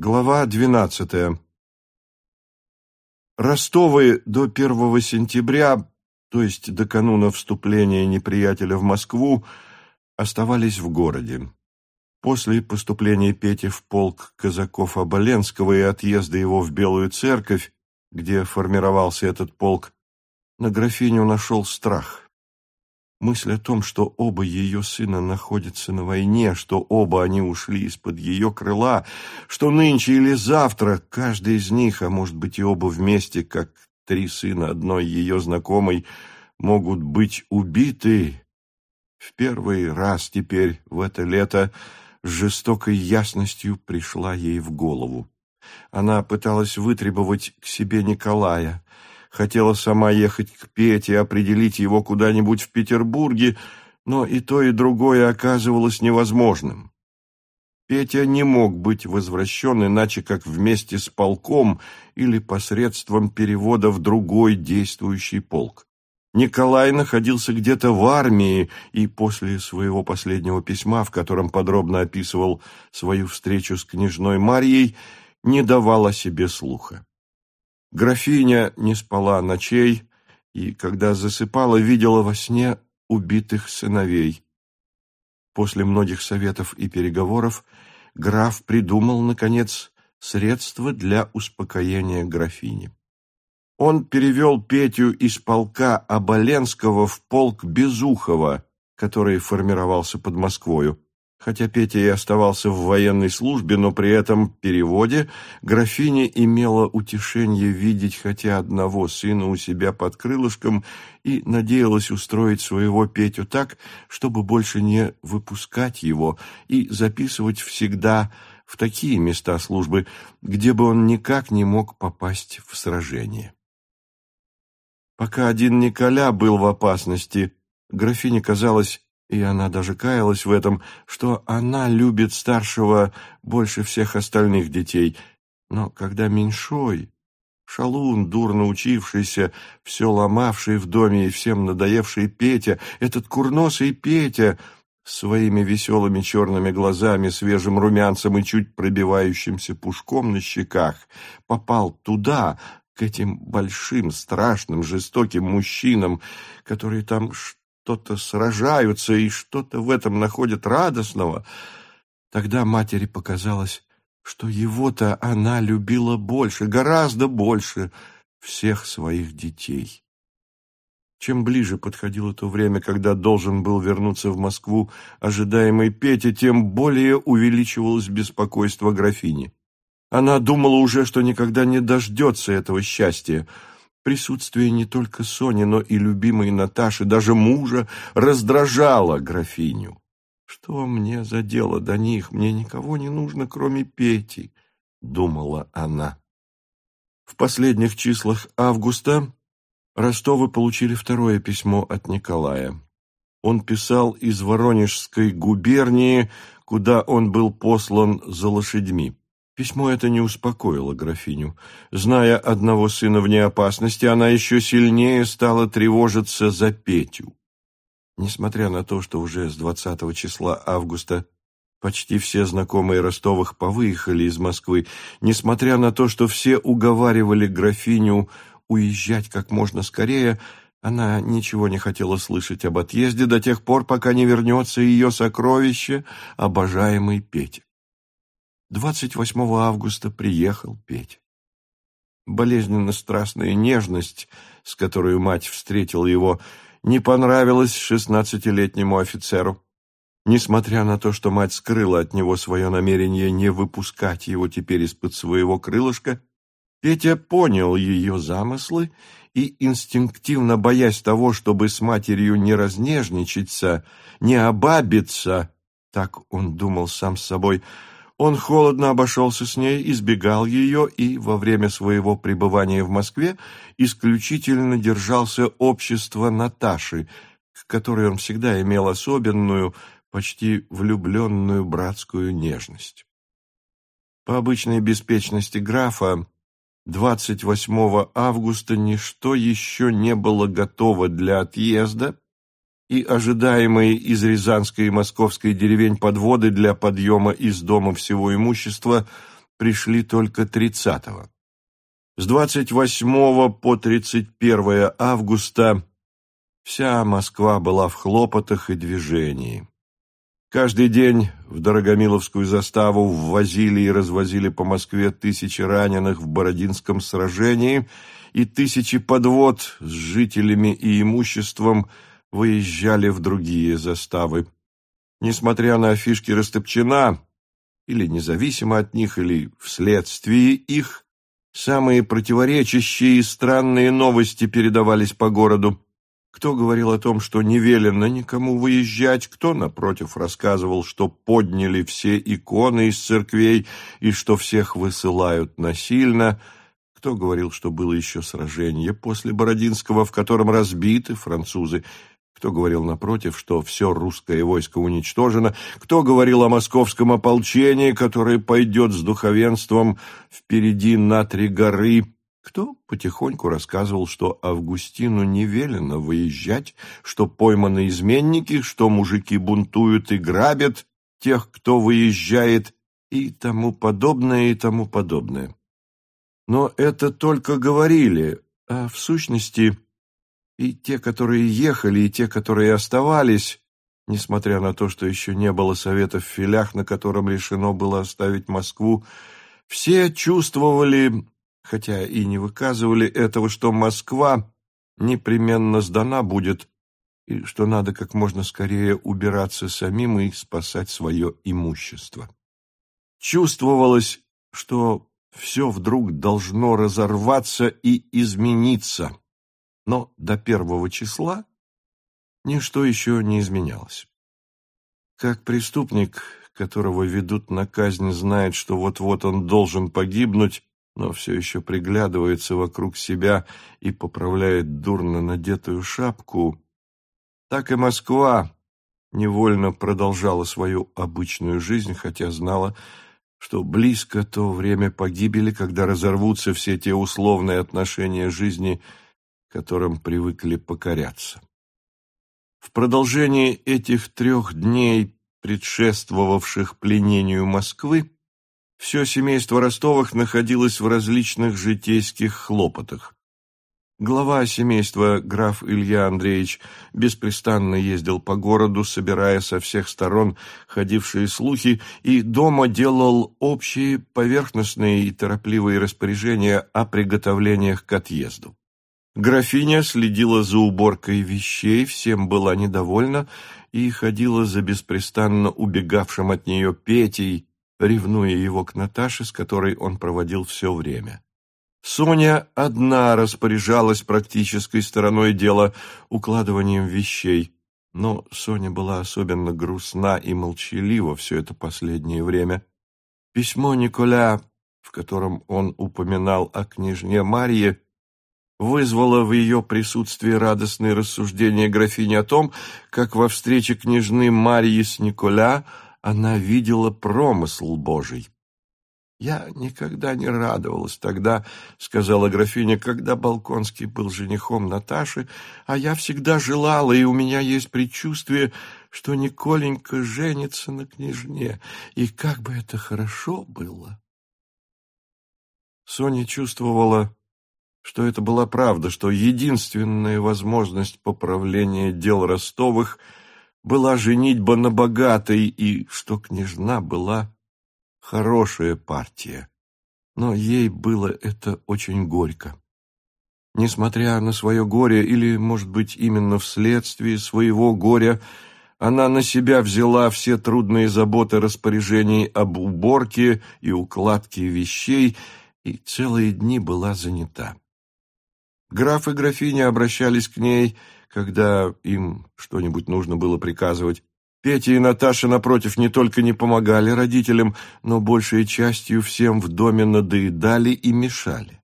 Глава двенадцатая. Ростовы до 1 сентября, то есть до кануна вступления неприятеля в Москву, оставались в городе. После поступления Пети в полк казаков Оболенского и отъезда его в Белую Церковь, где формировался этот полк, на графиню нашел страх – Мысль о том, что оба ее сына находятся на войне, что оба они ушли из-под ее крыла, что нынче или завтра каждый из них, а может быть и оба вместе, как три сына одной ее знакомой, могут быть убиты, в первый раз теперь в это лето с жестокой ясностью пришла ей в голову. Она пыталась вытребовать к себе Николая — хотела сама ехать к Пете, определить его куда-нибудь в Петербурге, но и то, и другое оказывалось невозможным. Петя не мог быть возвращен иначе, как вместе с полком или посредством перевода в другой действующий полк. Николай находился где-то в армии и после своего последнего письма, в котором подробно описывал свою встречу с княжной Марьей, не давал о себе слуха. Графиня не спала ночей и, когда засыпала, видела во сне убитых сыновей. После многих советов и переговоров граф придумал, наконец, средства для успокоения графини. Он перевел Петю из полка Оболенского в полк Безухова, который формировался под Москвою. Хотя Петя и оставался в военной службе, но при этом переводе графиня имела утешение видеть хотя одного сына у себя под крылышком и надеялась устроить своего Петю так, чтобы больше не выпускать его и записывать всегда в такие места службы, где бы он никак не мог попасть в сражение. Пока один Николя был в опасности, графине казалось, и она даже каялась в этом, что она любит старшего больше всех остальных детей. Но когда меньшой, шалун, дурно учившийся, все ломавший в доме и всем надоевший Петя, этот курносый Петя своими веселыми черными глазами, свежим румянцем и чуть пробивающимся пушком на щеках, попал туда, к этим большим, страшным, жестоким мужчинам, которые там что-то сражаются и что-то в этом находят радостного, тогда матери показалось, что его-то она любила больше, гораздо больше всех своих детей. Чем ближе подходило то время, когда должен был вернуться в Москву ожидаемый Петя, тем более увеличивалось беспокойство графини. Она думала уже, что никогда не дождется этого счастья — Присутствие не только Сони, но и любимой Наташи, даже мужа, раздражало графиню. «Что мне за дело до них? Мне никого не нужно, кроме Пети», — думала она. В последних числах августа Ростовы получили второе письмо от Николая. Он писал из Воронежской губернии, куда он был послан за лошадьми. Письмо это не успокоило графиню. Зная одного сына вне опасности, она еще сильнее стала тревожиться за Петю. Несмотря на то, что уже с 20 числа августа почти все знакомые Ростовых повыехали из Москвы, несмотря на то, что все уговаривали графиню уезжать как можно скорее, она ничего не хотела слышать об отъезде до тех пор, пока не вернется ее сокровище, обожаемый Петя. 28 августа приехал Петь. Болезненно-страстная нежность, с которой мать встретила его, не понравилась шестнадцатилетнему офицеру. Несмотря на то, что мать скрыла от него свое намерение не выпускать его теперь из-под своего крылышка, Петя понял ее замыслы и, инстинктивно боясь того, чтобы с матерью не разнежничаться, не обабиться, так он думал сам с собой, — он холодно обошелся с ней, избегал ее и во время своего пребывания в Москве исключительно держался общества Наташи, к которой он всегда имел особенную, почти влюбленную братскую нежность. По обычной беспечности графа, 28 августа ничто еще не было готово для отъезда, и ожидаемые из Рязанской и Московской деревень подводы для подъема из дома всего имущества пришли только 30-го. С 28 по 31 августа вся Москва была в хлопотах и движении. Каждый день в Дорогомиловскую заставу ввозили и развозили по Москве тысячи раненых в Бородинском сражении, и тысячи подвод с жителями и имуществом выезжали в другие заставы. Несмотря на афишки Растопчина, или независимо от них, или вследствие их, самые противоречащие и странные новости передавались по городу. Кто говорил о том, что не велено никому выезжать, кто, напротив, рассказывал, что подняли все иконы из церквей и что всех высылают насильно, кто говорил, что было еще сражение после Бородинского, в котором разбиты французы, кто говорил, напротив, что все русское войско уничтожено, кто говорил о московском ополчении, которое пойдет с духовенством впереди на три горы, кто потихоньку рассказывал, что Августину не велено выезжать, что пойманы изменники, что мужики бунтуют и грабят тех, кто выезжает, и тому подобное, и тому подобное. Но это только говорили, а в сущности и те, которые ехали, и те, которые оставались, несмотря на то, что еще не было совета в филях, на котором решено было оставить Москву, все чувствовали хотя и не выказывали этого, что Москва непременно сдана будет, и что надо как можно скорее убираться самим и спасать свое имущество. Чувствовалось, что все вдруг должно разорваться и измениться, но до первого числа ничто еще не изменялось. Как преступник, которого ведут на казнь, знает, что вот-вот он должен погибнуть, но все еще приглядывается вокруг себя и поправляет дурно надетую шапку, так и Москва невольно продолжала свою обычную жизнь, хотя знала, что близко то время погибели, когда разорвутся все те условные отношения жизни, которым привыкли покоряться. В продолжении этих трех дней, предшествовавших пленению Москвы, все семейство Ростовых находилось в различных житейских хлопотах. Глава семейства, граф Илья Андреевич, беспрестанно ездил по городу, собирая со всех сторон ходившие слухи, и дома делал общие, поверхностные и торопливые распоряжения о приготовлениях к отъезду. Графиня следила за уборкой вещей, всем была недовольна и ходила за беспрестанно убегавшим от нее Петей, ревнуя его к Наташе, с которой он проводил все время. Соня одна распоряжалась практической стороной дела укладыванием вещей, но Соня была особенно грустна и молчалива все это последнее время. Письмо Николя, в котором он упоминал о княжне Марье, вызвало в ее присутствии радостные рассуждения графини о том, как во встрече княжны Марьи с Николя – она видела промысл Божий. «Я никогда не радовалась тогда», — сказала графиня, «когда Балконский был женихом Наташи, а я всегда желала, и у меня есть предчувствие, что Николенька женится на княжне, и как бы это хорошо было». Соня чувствовала, что это была правда, что единственная возможность поправления дел Ростовых — была женитьба на богатой, и что княжна была хорошая партия. Но ей было это очень горько. Несмотря на свое горе, или, может быть, именно вследствие своего горя, она на себя взяла все трудные заботы распоряжений об уборке и укладке вещей и целые дни была занята. Граф и графиня обращались к ней – когда им что-нибудь нужно было приказывать. Петя и Наташа, напротив, не только не помогали родителям, но большей частью всем в доме надоедали и мешали.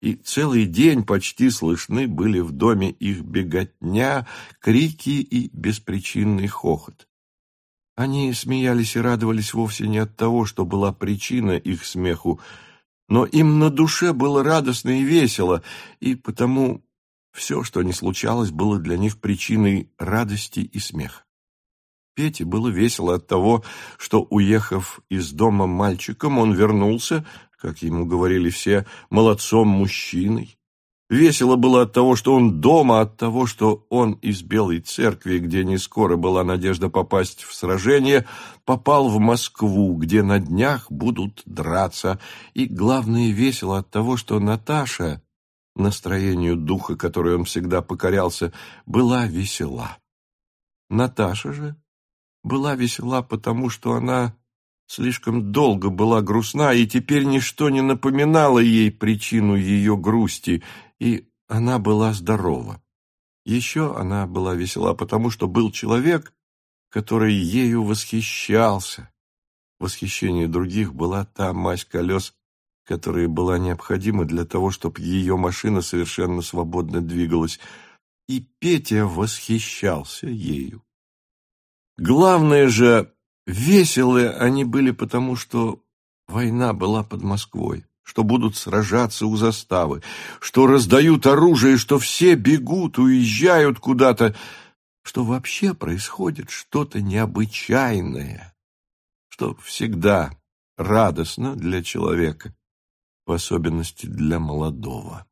И целый день почти слышны были в доме их беготня, крики и беспричинный хохот. Они смеялись и радовались вовсе не от того, что была причина их смеху, но им на душе было радостно и весело, и потому все, что не случалось, было для них причиной радости и смеха. Пете было весело от того, что, уехав из дома мальчиком, он вернулся, как ему говорили все, молодцом-мужчиной. Весело было от того, что он дома, от того, что он из Белой Церкви, где не скоро была надежда попасть в сражение, попал в Москву, где на днях будут драться. И, главное, весело от того, что Наташа, настроению духа, которой он всегда покорялся, была весела. Наташа же была весела потому, что она слишком долго была грустна, и теперь ничто не напоминало ей причину ее грусти, и она была здорова. Еще она была весела, потому что был человек, который ею восхищался. Восхищение других была та мазь колес, которая была необходима для того, чтобы ее машина совершенно свободно двигалась, и Петя восхищался ею. Главное же, веселые они были потому, что война была под Москвой что будут сражаться у заставы, что раздают оружие, что все бегут, уезжают куда-то, что вообще происходит что-то необычайное, что всегда радостно для человека, в особенности для молодого.